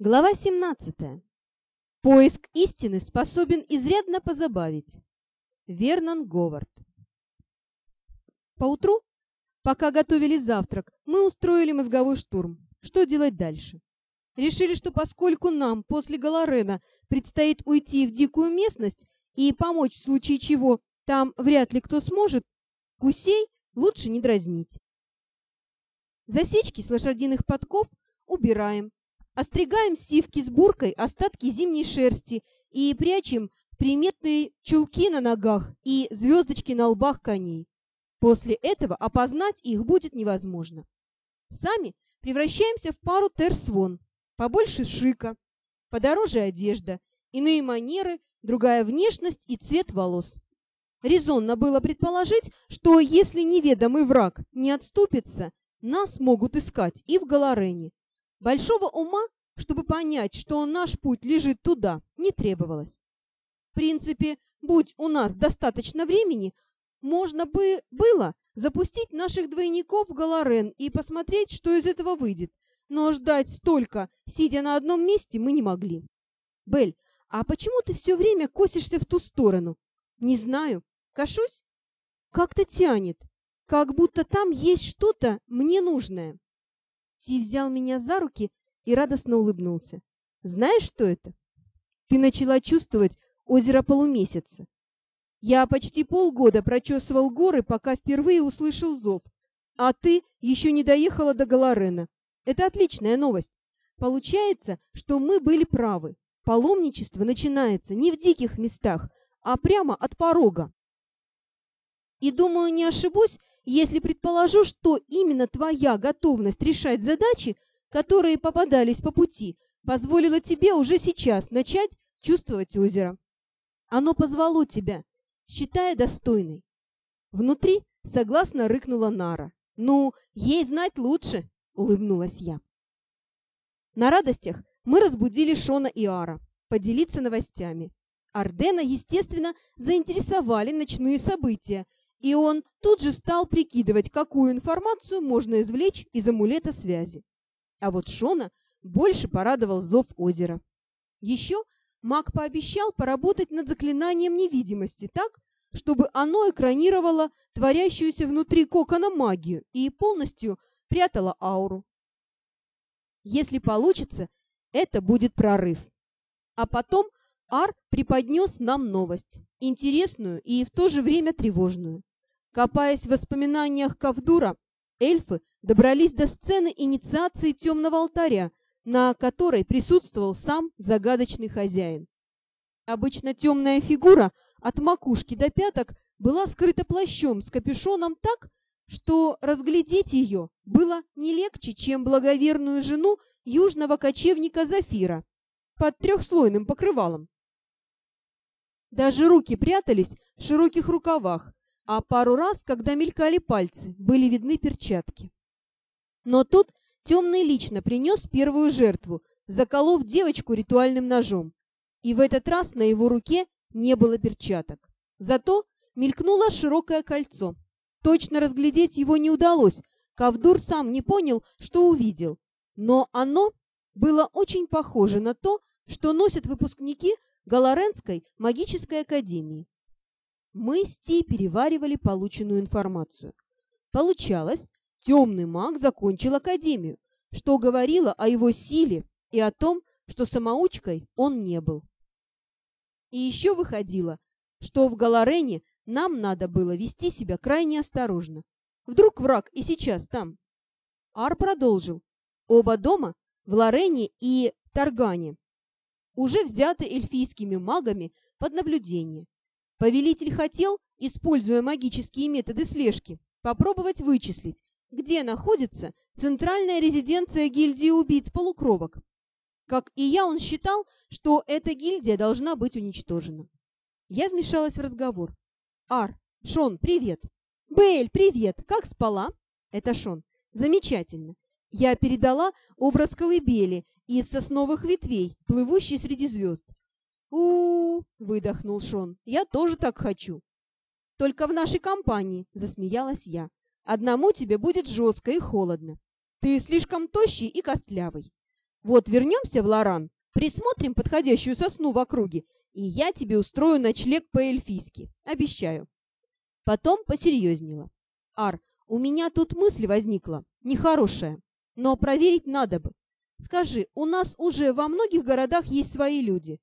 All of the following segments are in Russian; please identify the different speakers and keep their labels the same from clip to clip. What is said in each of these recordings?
Speaker 1: Глава 17. Поиск истины способен изрядно позабавить. Вернон Говард. Поутру, пока готовили завтрак, мы устроили мозговой штурм. Что делать дальше? Решили, что поскольку нам после Галарена предстоит уйти в дикую местность и помочь в случае чего там вряд ли кто сможет, гусей лучше не дразнить. Засечки с лошадиных подков убираем, Остригаем сивки с буркой остатки зимней шерсти и прячем приметные чулки на ногах и звездочки на лбах коней. После этого опознать их будет невозможно. Сами превращаемся в пару терсвон. Побольше шика, подороже одежда, иные манеры, другая внешность и цвет волос. Резонно было предположить, что если неведомый враг не отступится, нас могут искать и в Галарене. Большого ума, чтобы понять, что наш путь лежит туда, не требовалось. В принципе, будь у нас достаточно времени, можно бы было запустить наших двойников в Галарен и посмотреть, что из этого выйдет. Но ждать столько, сидя на одном месте, мы не могли. Бель, а почему ты все время косишься в ту сторону? Не знаю. Кашусь? Как-то тянет. Как будто там есть что-то мне нужное. Ти взял меня за руки и радостно улыбнулся. «Знаешь, что это?» «Ты начала чувствовать озеро полумесяца. Я почти полгода прочесывал горы, пока впервые услышал зов, а ты еще не доехала до Галарена. Это отличная новость. Получается, что мы были правы. Паломничество начинается не в диких местах, а прямо от порога. И думаю, не ошибусь, если предположу, что именно твоя готовность решать задачи, которые попадались по пути, позволила тебе уже сейчас начать чувствовать озеро. Оно позвало тебя, считая достойной. Внутри согласно рыкнула Нара. «Ну, ей знать лучше», — улыбнулась я. На радостях мы разбудили Шона и Ара поделиться новостями. Ардена, естественно, заинтересовали ночные события, и он тут же стал прикидывать, какую информацию можно извлечь из амулета связи. А вот Шона больше порадовал зов озера. Еще маг пообещал поработать над заклинанием невидимости так, чтобы оно экранировало творящуюся внутри кокона магию и полностью прятало ауру. Если получится, это будет прорыв. А потом Ар преподнес нам новость, интересную и в то же время тревожную. Копаясь в воспоминаниях Кавдура, эльфы добрались до сцены инициации темного алтаря, на которой присутствовал сам загадочный хозяин. Обычно темная фигура от макушки до пяток была скрыта плащом с капюшоном так, что разглядеть ее было не легче, чем благоверную жену южного кочевника Зафира под трехслойным покрывалом. Даже руки прятались в широких рукавах, а пару раз, когда мелькали пальцы, были видны перчатки. Но тут темный лично принес первую жертву, заколов девочку ритуальным ножом. И в этот раз на его руке не было перчаток. Зато мелькнуло широкое кольцо. Точно разглядеть его не удалось, Кавдур сам не понял, что увидел. Но оно было очень похоже на то, что носят выпускники Галаренской магической академии. Мы с Ти переваривали полученную информацию. Получалось, темный маг закончил академию, что говорило о его силе и о том, что самоучкой он не был. И еще выходило, что в Галарене нам надо было вести себя крайне осторожно. Вдруг враг и сейчас там. Ар продолжил. Оба дома в Лорене и Таргане уже взяты эльфийскими магами под наблюдение. Повелитель хотел, используя магические методы слежки, попробовать вычислить, где находится центральная резиденция гильдии убийц-полукровок. Как и я, он считал, что эта гильдия должна быть уничтожена. Я вмешалась в разговор. «Ар, Шон, привет!» «Бэль, привет! Как спала?» «Это Шон. Замечательно. Я передала образ колыбели из сосновых ветвей, плывущей среди звезд у, выдохнул Шон. «Я тоже так хочу». «Только в нашей компании», — засмеялась я. «Одному тебе будет жестко и холодно. Ты слишком тощий и костлявый. Вот вернемся в Лоран, присмотрим подходящую сосну в округе, и я тебе устрою ночлег по-эльфийски. Обещаю. Потом посерьезнела. Ар, у меня тут мысль возникла, нехорошая, но проверить надо бы. Скажи, у нас уже во многих городах есть свои люди?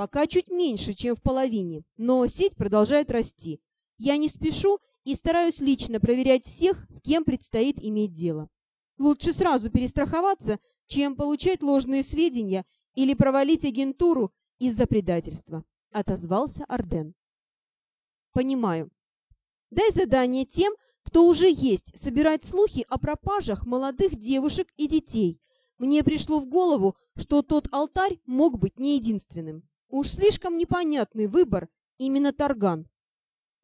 Speaker 1: Пока чуть меньше, чем в половине, но сеть продолжает расти. Я не спешу и стараюсь лично проверять всех, с кем предстоит иметь дело. Лучше сразу перестраховаться, чем получать ложные сведения или провалить агентуру из-за предательства, отозвался Арден. Понимаю. Дай задание тем, кто уже есть, собирать слухи о пропажах молодых девушек и детей. Мне пришло в голову, что тот алтарь мог быть не единственным. Уж слишком непонятный выбор именно Тарган.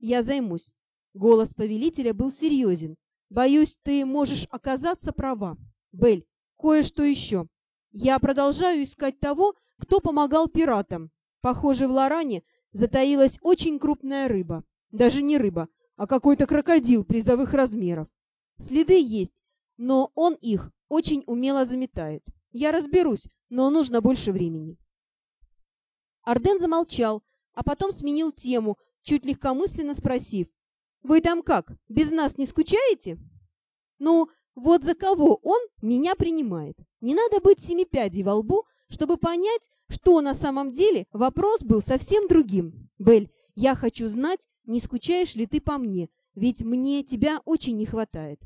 Speaker 1: Я займусь. Голос повелителя был серьезен. Боюсь, ты можешь оказаться права. Бель, кое-что еще. Я продолжаю искать того, кто помогал пиратам. Похоже, в Лоране затаилась очень крупная рыба. Даже не рыба, а какой-то крокодил призовых размеров. Следы есть, но он их очень умело заметает. Я разберусь, но нужно больше времени. Арден замолчал, а потом сменил тему, чуть легкомысленно спросив. «Вы там как, без нас не скучаете?» «Ну, вот за кого он меня принимает. Не надо быть семипядей во лбу, чтобы понять, что на самом деле вопрос был совсем другим. Бель, я хочу знать, не скучаешь ли ты по мне, ведь мне тебя очень не хватает.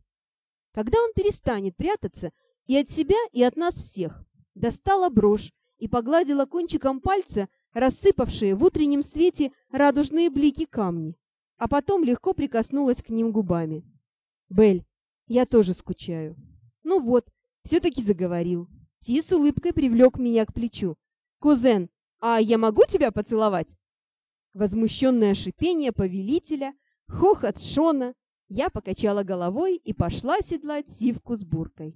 Speaker 1: Когда он перестанет прятаться и от себя, и от нас всех?» Достала брошь и погладила кончиком пальца рассыпавшие в утреннем свете радужные блики камни, а потом легко прикоснулась к ним губами. «Бель, я тоже скучаю». «Ну вот, все-таки заговорил». Ти с улыбкой привлек меня к плечу. «Кузен, а я могу тебя поцеловать?» Возмущенное шипение повелителя, хохот Шона. Я покачала головой и пошла седлать сивку с буркой.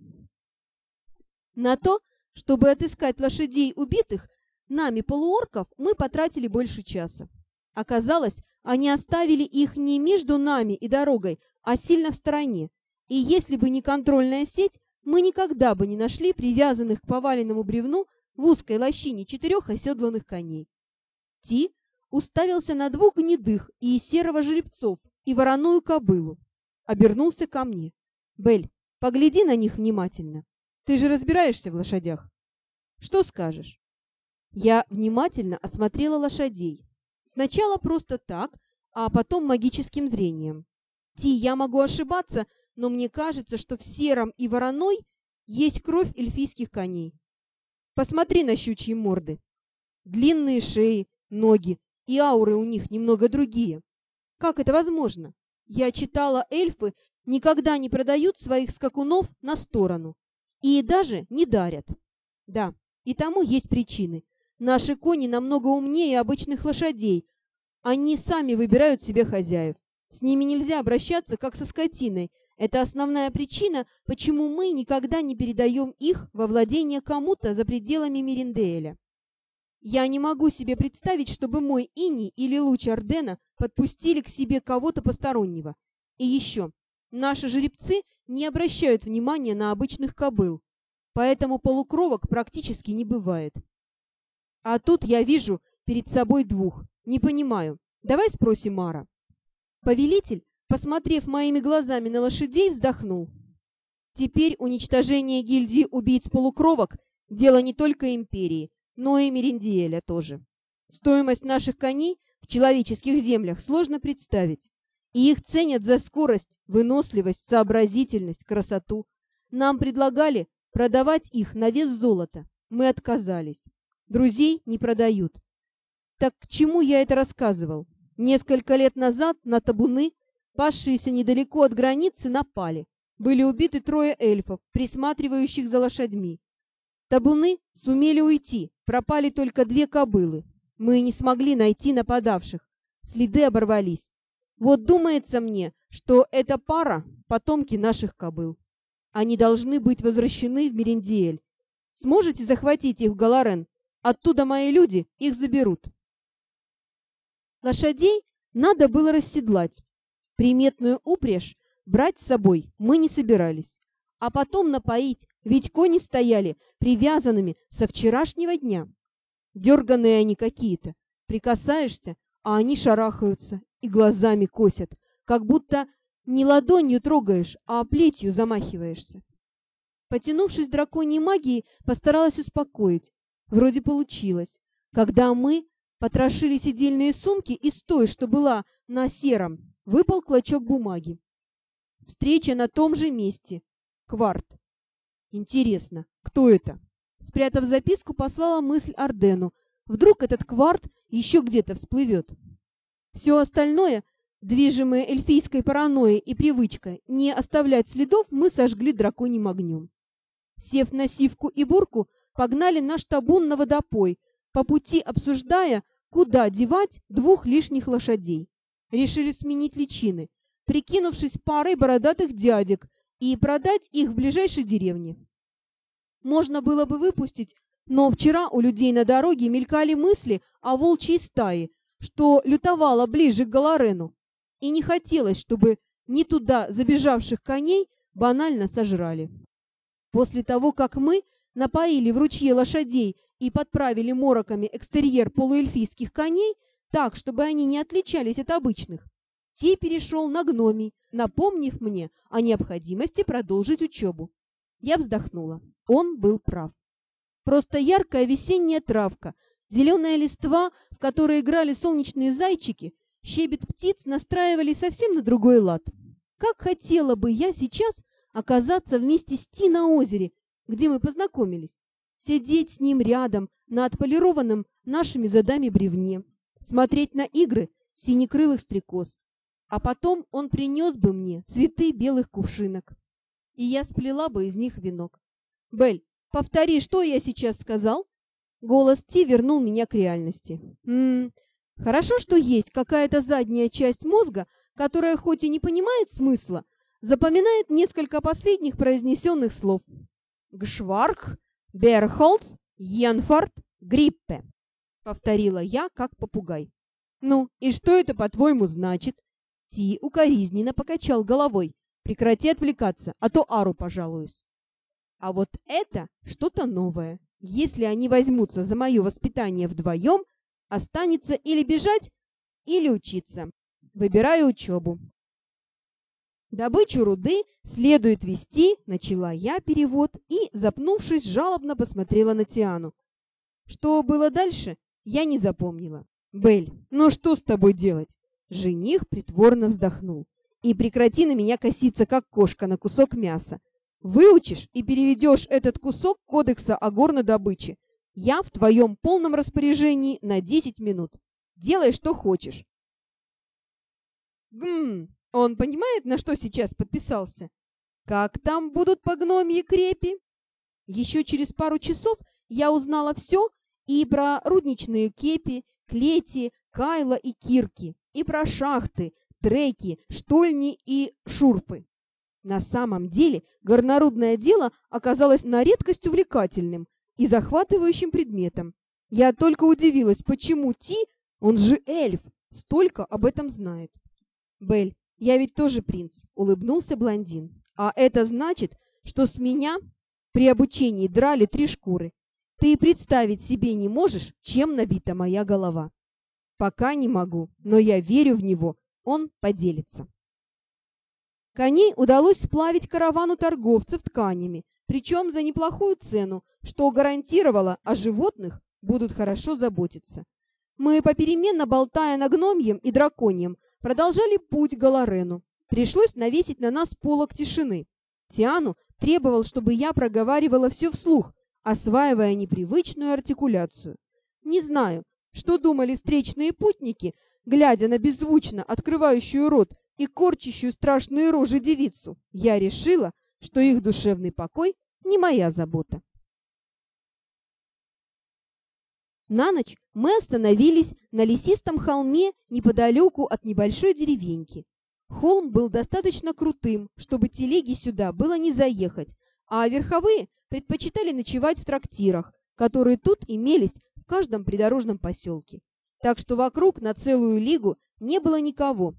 Speaker 1: На то, чтобы отыскать лошадей убитых, Нами, полуорков, мы потратили больше часа. Оказалось, они оставили их не между нами и дорогой, а сильно в стороне. И если бы не контрольная сеть, мы никогда бы не нашли привязанных к поваленному бревну в узкой лощине четырех оседланных коней. Ти уставился на двух гнедых и серого жеребцов и вороную кобылу. Обернулся ко мне. «Бель, погляди на них внимательно. Ты же разбираешься в лошадях. Что скажешь?» Я внимательно осмотрела лошадей. Сначала просто так, а потом магическим зрением. Ти, я могу ошибаться, но мне кажется, что в сером и вороной есть кровь эльфийских коней. Посмотри на щучьи морды. Длинные шеи, ноги и ауры у них немного другие. Как это возможно? Я читала, эльфы никогда не продают своих скакунов на сторону и даже не дарят. Да, и тому есть причины. Наши кони намного умнее обычных лошадей. Они сами выбирают себе хозяев. С ними нельзя обращаться, как со скотиной. Это основная причина, почему мы никогда не передаем их во владение кому-то за пределами Меринделя. Я не могу себе представить, чтобы мой Ини или луч Ордена подпустили к себе кого-то постороннего. И еще, наши жеребцы не обращают внимания на обычных кобыл, поэтому полукровок практически не бывает. А тут я вижу перед собой двух. Не понимаю. Давай спросим Мара. Повелитель, посмотрев моими глазами на лошадей, вздохнул. Теперь уничтожение гильдии убийц-полукровок – дело не только империи, но и Мериндиэля тоже. Стоимость наших коней в человеческих землях сложно представить. И их ценят за скорость, выносливость, сообразительность, красоту. Нам предлагали продавать их на вес золота. Мы отказались. Друзей не продают. Так к чему я это рассказывал? Несколько лет назад на табуны, пасшиеся недалеко от границы, напали. Были убиты трое эльфов, присматривающих за лошадьми. Табуны сумели уйти, пропали только две кобылы. Мы не смогли найти нападавших. Следы оборвались. Вот думается мне, что эта пара — потомки наших кобыл. Они должны быть возвращены в Мерендиэль. Сможете захватить их в Галарен Оттуда мои люди их заберут. Лошадей надо было расседлать. Приметную упряжь брать с собой мы не собирались, а потом напоить Ведь кони стояли привязанными со вчерашнего дня. Дерганые они какие-то. Прикасаешься, а они шарахаются и глазами косят, как будто не ладонью трогаешь, а плетью замахиваешься. Потянувшись драконьей магией, постаралась успокоить. Вроде получилось. Когда мы потрошили сидельные сумки, из той, что была на сером, выпал клочок бумаги. Встреча на том же месте. Кварт. Интересно, кто это? Спрятав записку, послала мысль Ардену. Вдруг этот кварт еще где-то всплывет. Все остальное, движимое эльфийской паранойей и привычкой не оставлять следов, мы сожгли драконьим огнем. Сев на сивку и бурку, погнали наш табун на водопой, по пути обсуждая, куда девать двух лишних лошадей. Решили сменить личины, прикинувшись парой бородатых дядек, и продать их в ближайшей деревне. Можно было бы выпустить, но вчера у людей на дороге мелькали мысли о волчьей стае, что лютовало ближе к Галарену, и не хотелось, чтобы не туда забежавших коней банально сожрали. После того, как мы напоили в ручье лошадей и подправили мороками экстерьер полуэльфийских коней так, чтобы они не отличались от обычных, Ти перешел на гномий, напомнив мне о необходимости продолжить учебу. Я вздохнула. Он был прав. Просто яркая весенняя травка, зеленая листва, в которой играли солнечные зайчики, щебет птиц настраивали совсем на другой лад. Как хотела бы я сейчас оказаться вместе с Ти на озере, где мы познакомились, сидеть с ним рядом на отполированном нашими задами бревне, смотреть на игры синекрылых стрекоз, а потом он принес бы мне цветы белых кувшинок, и я сплела бы из них венок. «Бель, повтори, что я сейчас сказал?» Голос Ти вернул меня к реальности. «М -м, хорошо, что есть какая-то задняя часть мозга, которая хоть и не понимает смысла, запоминает несколько последних произнесенных слов. «Гшварх, Берхолц, Йенфорд, Гриппе», — повторила я, как попугай. «Ну, и что это, по-твоему, значит?» Ти укоризненно покачал головой. «Прекрати отвлекаться, а то Ару пожалуюсь». А вот это что-то новое. Если они возьмутся за мое воспитание вдвоем, останется или бежать, или учиться. Выбираю учебу. Добычу руды следует вести, начала я перевод и, запнувшись, жалобно посмотрела на Тиану. Что было дальше, я не запомнила. Бель, ну что с тобой делать? Жених притворно вздохнул. «И прекрати на меня коситься, как кошка на кусок мяса. Выучишь и переведешь этот кусок кодекса о горнодобыче. Я в твоем полном распоряжении на 10 минут. Делай, что хочешь». Гм, он понимает, на что сейчас подписался? Как там будут по гномьи крепи? Еще через пару часов я узнала все и про рудничные кепи, клети, кайла и кирки и про шахты, треки, штольни и шурфы. На самом деле горнорудное дело оказалось на редкость увлекательным и захватывающим предметом. Я только удивилась, почему Ти, он же эльф, столько об этом знает. Бель, я ведь тоже принц, улыбнулся блондин. А это значит, что с меня при обучении драли три шкуры. Ты и представить себе не можешь, чем набита моя голова. Пока не могу, но я верю в него, он поделится. Коней удалось сплавить каравану торговцев тканями, причем за неплохую цену, что гарантировало, о животных будут хорошо заботиться. Мы, попеременно болтая на гномьем и драконьем, продолжали путь к Галарену. Пришлось навесить на нас полок тишины. Тиану требовал, чтобы я проговаривала все вслух, осваивая непривычную артикуляцию. Не знаю, что думали встречные путники, глядя на беззвучно открывающую рот и корчащую страшные рожи девицу? Я решила, что их душевный покой не моя забота. На ночь мы остановились на лесистом холме неподалеку от небольшой деревеньки. Холм был достаточно крутым, чтобы телеги сюда было не заехать, а верховые предпочитали ночевать в трактирах, которые тут имелись в каждом придорожном поселке. Так что вокруг на целую лигу не было никого.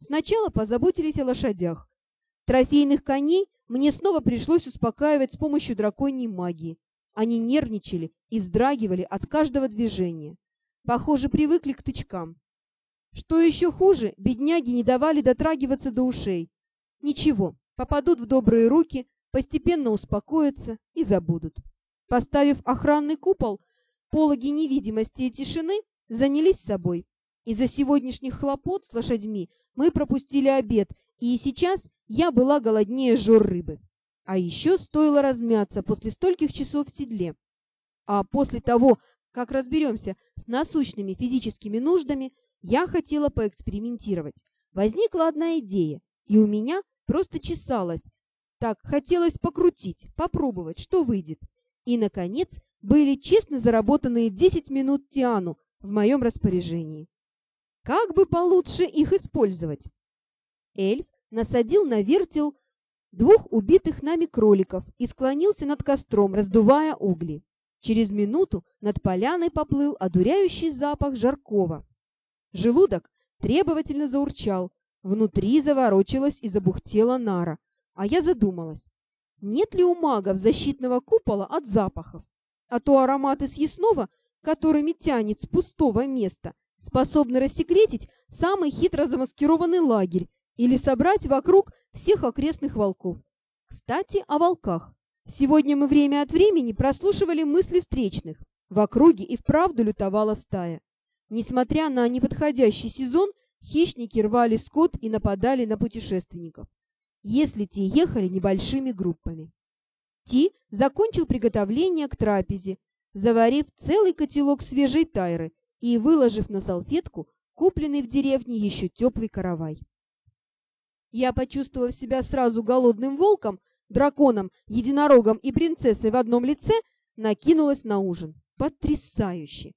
Speaker 1: Сначала позаботились о лошадях. Трофейных коней мне снова пришлось успокаивать с помощью драконьей магии. Они нервничали и вздрагивали от каждого движения. Похоже, привыкли к тычкам. Что еще хуже, бедняги не давали дотрагиваться до ушей. Ничего, попадут в добрые руки, постепенно успокоятся и забудут. Поставив охранный купол, пологи невидимости и тишины занялись собой. Из-за сегодняшних хлопот с лошадьми мы пропустили обед, и сейчас я была голоднее жор рыбы. А еще стоило размяться после стольких часов в седле. А после того, как разберемся с насущными физическими нуждами, я хотела поэкспериментировать. Возникла одна идея, и у меня просто чесалась. Так, хотелось покрутить, попробовать, что выйдет. И, наконец, были честно заработанные 10 минут Тиану в моем распоряжении. Как бы получше их использовать? Эльф насадил на вертел двух убитых нами кроликов и склонился над костром, раздувая угли. Через минуту над поляной поплыл одуряющий запах жаркого. Желудок требовательно заурчал, внутри заворочилась и забухтела нара, а я задумалась, нет ли у магов защитного купола от запахов, а то ароматы съестного, которыми тянет с пустого места, способны рассекретить самый хитро замаскированный лагерь или собрать вокруг всех окрестных волков. Кстати, о волках. Сегодня мы время от времени прослушивали мысли встречных. В округе и вправду лютовала стая. Несмотря на неподходящий сезон, хищники рвали скот и нападали на путешественников, если те ехали небольшими группами. Ти закончил приготовление к трапезе, заварив целый котелок свежей тайры и выложив на салфетку купленный в деревне еще теплый каравай. Я, почувствовав себя сразу голодным волком, драконом, единорогом и принцессой в одном лице, накинулась на ужин. Потрясающе!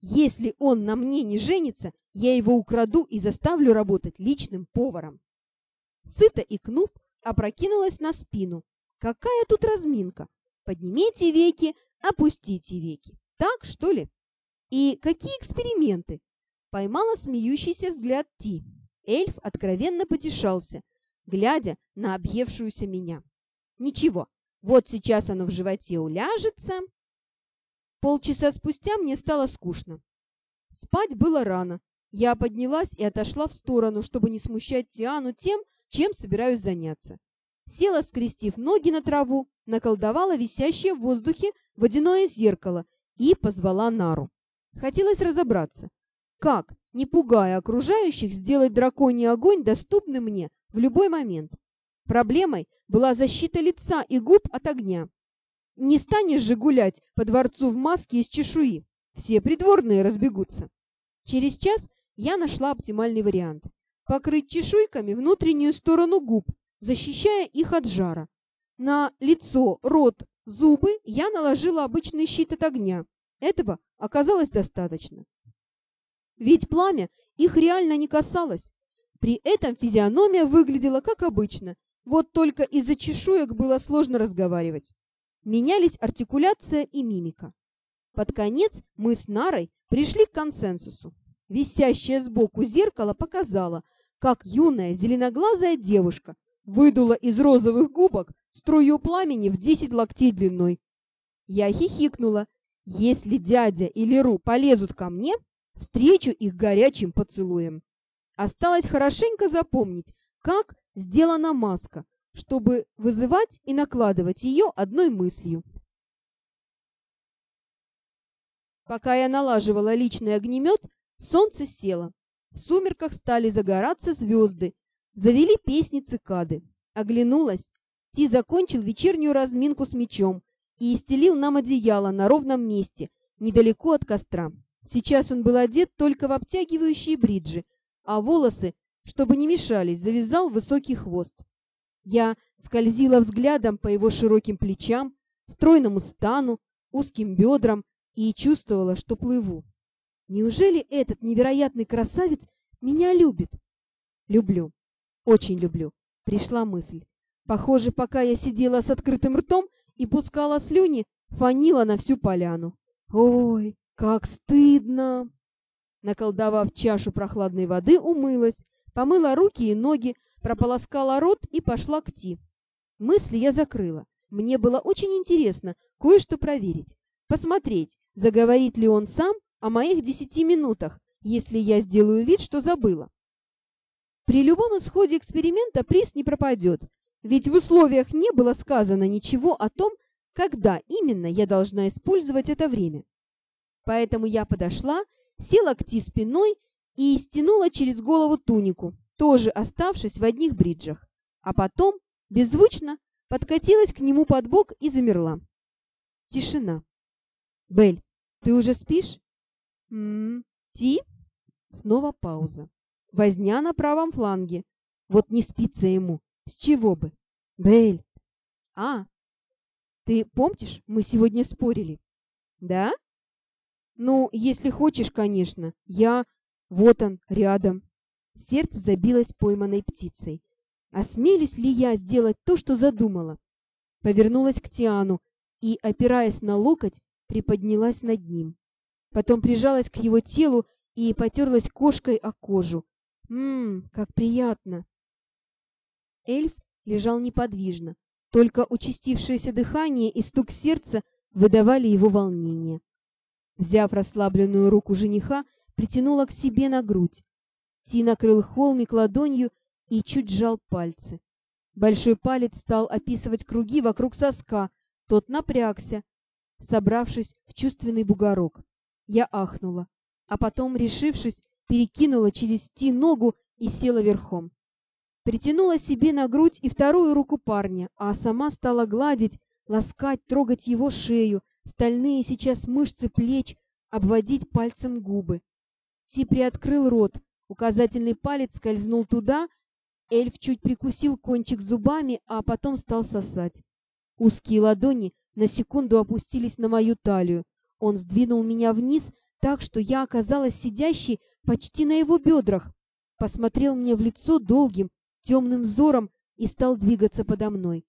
Speaker 1: Если он на мне не женится, я его украду и заставлю работать личным поваром. Сыто икнув, опрокинулась на спину. Какая тут разминка? Поднимите веки, опустите веки. Так, что ли? И какие эксперименты? Поймала смеющийся взгляд Ти. Эльф откровенно потешался, глядя на объевшуюся меня. Ничего, вот сейчас оно в животе уляжется, Полчаса спустя мне стало скучно. Спать было рано. Я поднялась и отошла в сторону, чтобы не смущать Тиану тем, чем собираюсь заняться. Села, скрестив ноги на траву, наколдовала висящее в воздухе водяное зеркало и позвала Нару. Хотелось разобраться, как, не пугая окружающих, сделать драконий огонь доступным мне в любой момент. Проблемой была защита лица и губ от огня. Не станешь же гулять по дворцу в маске из чешуи. Все придворные разбегутся. Через час я нашла оптимальный вариант. Покрыть чешуйками внутреннюю сторону губ, защищая их от жара. На лицо, рот, зубы я наложила обычный щит от огня. Этого оказалось достаточно. Ведь пламя их реально не касалось. При этом физиономия выглядела как обычно, вот только из-за чешуек было сложно разговаривать менялись артикуляция и мимика. Под конец мы с Нарой пришли к консенсусу. Висящее сбоку зеркало показало, как юная зеленоглазая девушка выдула из розовых губок струю пламени в десять локтей длиной. Я хихикнула. Если дядя или Ру полезут ко мне, встречу их горячим поцелуем. Осталось хорошенько запомнить, как сделана маска, чтобы вызывать и накладывать ее одной мыслью. Пока я налаживала личный огнемет, солнце село. В сумерках стали загораться звезды, завели песни цикады. Оглянулась. Ти закончил вечернюю разминку с мечом и истелил нам одеяло на ровном месте, недалеко от костра. Сейчас он был одет только в обтягивающие бриджи, а волосы, чтобы не мешались, завязал высокий хвост. Я скользила взглядом по его широким плечам, стройному стану, узким бедрам и чувствовала, что плыву. Неужели этот невероятный красавец меня любит? Люблю. Очень люблю. Пришла мысль. Похоже, пока я сидела с открытым ртом и пускала слюни, фанила на всю поляну. Ой, как стыдно! Наколдовав чашу прохладной воды, умылась, помыла руки и ноги, прополоскала рот и пошла к Ти. Мысли я закрыла. Мне было очень интересно кое-что проверить. Посмотреть, заговорит ли он сам о моих десяти минутах, если я сделаю вид, что забыла. При любом исходе эксперимента приз не пропадет, ведь в условиях не было сказано ничего о том, когда именно я должна использовать это время. Поэтому я подошла, села к Ти спиной и стянула через голову тунику, тоже оставшись в одних бриджах, а потом беззвучно подкатилась к нему под бок и замерла. Тишина. «Белль, ты уже спишь?» «М-м, Ти?» Снова пауза. Возня на правом фланге. Вот не спится ему. С чего бы? Белль. А, ты помнишь, мы сегодня спорили? Да? Ну, если хочешь, конечно. Я... Вот он, рядом. Сердце забилось пойманной птицей. Осмелюсь ли я сделать то, что задумала? Повернулась к Тиану и, опираясь на локоть, приподнялась над ним. Потом прижалась к его телу и потерлась кошкой о кожу. Ммм, как приятно. Эльф лежал неподвижно, только участившееся дыхание и стук сердца выдавали его волнение. Взяв расслабленную руку жениха, притянула к себе на грудь. Ти накрыл холмик ладонью и чуть сжал пальцы. Большой палец стал описывать круги вокруг соска, тот напрягся, собравшись в чувственный бугорок. Я ахнула, а потом, решившись, перекинула через Ти ногу и села верхом. Притянула себе на грудь и вторую руку парня, а сама стала гладить, ласкать, трогать его шею, стальные сейчас мышцы плеч, обводить пальцем губы. Ти приоткрыл рот, указательный палец скользнул туда, эльф чуть прикусил кончик зубами, а потом стал сосать. Узкие ладони на секунду опустились на мою талию. Он сдвинул меня вниз, так что я оказалась сидящей почти на его бедрах. Посмотрел мне в лицо долгим, темным взором и стал двигаться подо мной.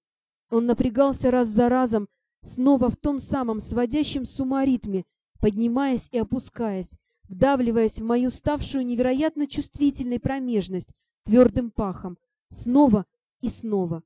Speaker 1: Он напрягался раз за разом, снова в том самом сводящем с ума ритме, поднимаясь и опускаясь, вдавливаясь в мою ставшую невероятно чувствительной промежность твердым пахом, снова и снова.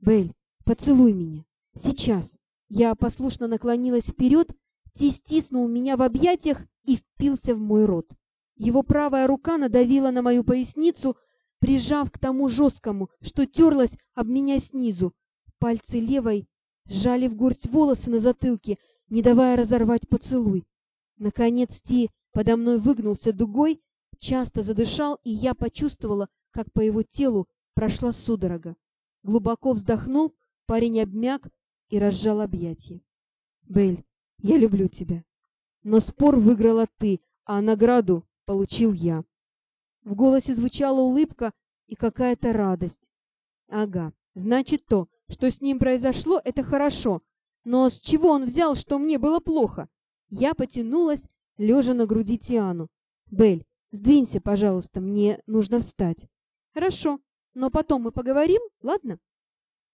Speaker 1: «Белль, поцелуй меня! Сейчас!» Я послушно наклонилась вперед, Ти стиснул меня в объятиях и впился в мой рот. Его правая рука надавила на мою поясницу, прижав к тому жесткому, что терлась об меня снизу. Пальцы левой сжали в горсть волосы на затылке, не давая разорвать поцелуй. Наконец Ти подо мной выгнулся дугой, часто задышал, и я почувствовала, как по его телу прошла судорога. Глубоко вздохнув, парень обмяк и разжал объятия. «Белль, я люблю тебя. Но спор выиграла ты, а награду получил я». В голосе звучала улыбка и какая-то радость. Ага, значит то, что с ним произошло, это хорошо. Но с чего он взял, что мне было плохо? Я потянулась, лежа на груди Тиану. «Белль, сдвинься, пожалуйста, мне нужно встать». «Хорошо, но потом мы поговорим, ладно?»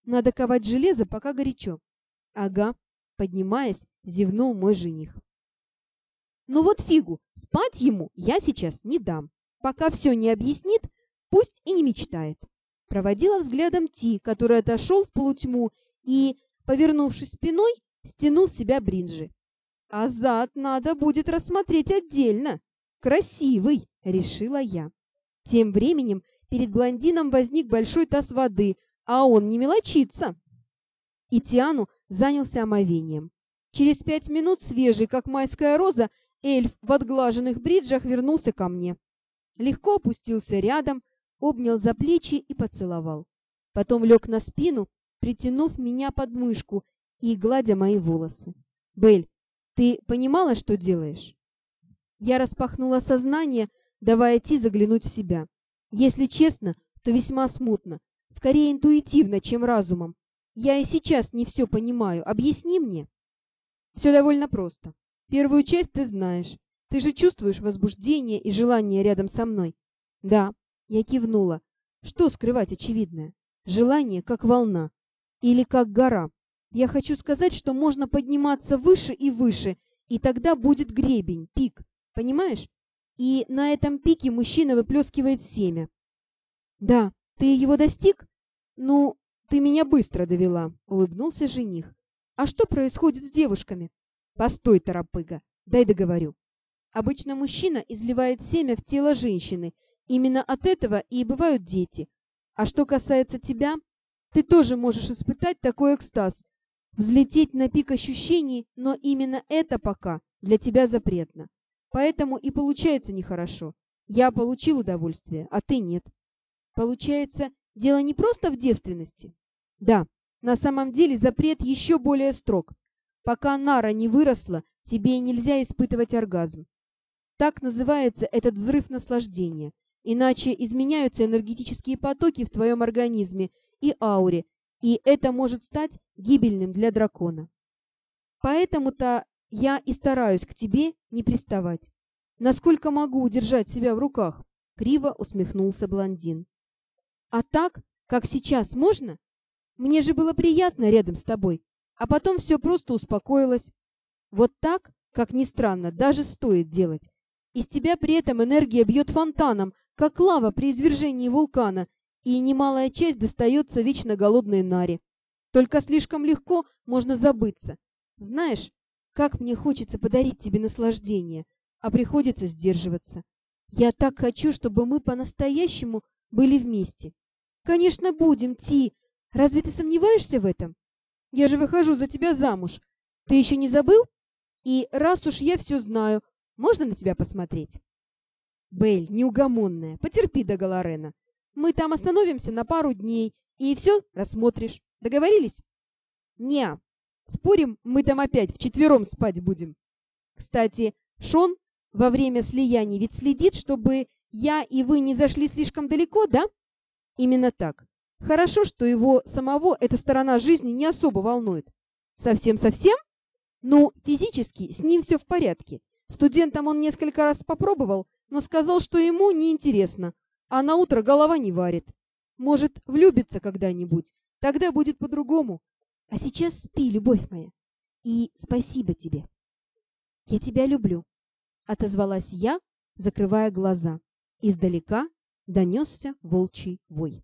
Speaker 1: «Надо ковать железо, пока горячо». «Ага», поднимаясь, зевнул мой жених. «Ну вот фигу, спать ему я сейчас не дам. Пока все не объяснит, пусть и не мечтает. Проводила взглядом Ти, который отошел в полутьму и, повернувшись спиной, стянул с себя бринжи. А зад надо будет рассмотреть отдельно. Красивый, решила я. Тем временем перед блондином возник большой таз воды, а он не мелочится. И Тиану занялся омовением. Через пять минут свежий, как майская роза, эльф в отглаженных бриджах вернулся ко мне легко опустился рядом, обнял за плечи и поцеловал. Потом лег на спину, притянув меня под мышку и гладя мои волосы. «Белль, ты понимала, что делаешь?» Я распахнула сознание, давая Ти заглянуть в себя. Если честно, то весьма смутно, скорее интуитивно, чем разумом. Я и сейчас не все понимаю. Объясни мне. Все довольно просто. Первую часть ты знаешь. Ты же чувствуешь возбуждение и желание рядом со мной? Да, я кивнула. Что скрывать очевидное? Желание как волна. Или как гора. Я хочу сказать, что можно подниматься выше и выше, и тогда будет гребень, пик. Понимаешь? И на этом пике мужчина выплескивает семя. Да, ты его достиг? Ну, ты меня быстро довела», — улыбнулся жених. «А что происходит с девушками?» «Постой, торопыга, дай договорю. Обычно мужчина изливает семя в тело женщины. Именно от этого и бывают дети. А что касается тебя, ты тоже можешь испытать такой экстаз, взлететь на пик ощущений, но именно это пока для тебя запретно. Поэтому и получается нехорошо. Я получил удовольствие, а ты нет. Получается, дело не просто в девственности? Да, на самом деле запрет еще более строг. Пока нара не выросла, тебе нельзя испытывать оргазм. Так называется этот взрыв наслаждения. Иначе изменяются энергетические потоки в твоем организме и ауре, и это может стать гибельным для дракона. Поэтому-то я и стараюсь к тебе не приставать. Насколько могу удержать себя в руках, криво усмехнулся блондин. А так, как сейчас можно? Мне же было приятно рядом с тобой, а потом все просто успокоилось. Вот так, как ни странно, даже стоит делать. Из тебя при этом энергия бьет фонтаном, как лава при извержении вулкана, и немалая часть достается вечно голодной Наре. Только слишком легко можно забыться. Знаешь, как мне хочется подарить тебе наслаждение, а приходится сдерживаться. Я так хочу, чтобы мы по-настоящему были вместе. Конечно, будем, Ти. Разве ты сомневаешься в этом? Я же выхожу за тебя замуж. Ты еще не забыл? И раз уж я все знаю, можно на тебя посмотреть? Белль, неугомонная, потерпи до Галарена. Мы там остановимся на пару дней, и все рассмотришь. Договорились? Не. Спорим, мы там опять вчетвером спать будем. Кстати, Шон во время слияния ведь следит, чтобы я и вы не зашли слишком далеко, да? Именно так. Хорошо, что его самого эта сторона жизни не особо волнует. Совсем-совсем? Ну, физически с ним все в порядке. Студентам он несколько раз попробовал, но сказал, что ему неинтересно, а на утро голова не варит. Может, влюбится когда-нибудь, тогда будет по-другому. А сейчас спи, любовь моя, и спасибо тебе. Я тебя люблю, отозвалась я, закрывая глаза. Издалека донесся волчий вой.